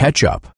catch up.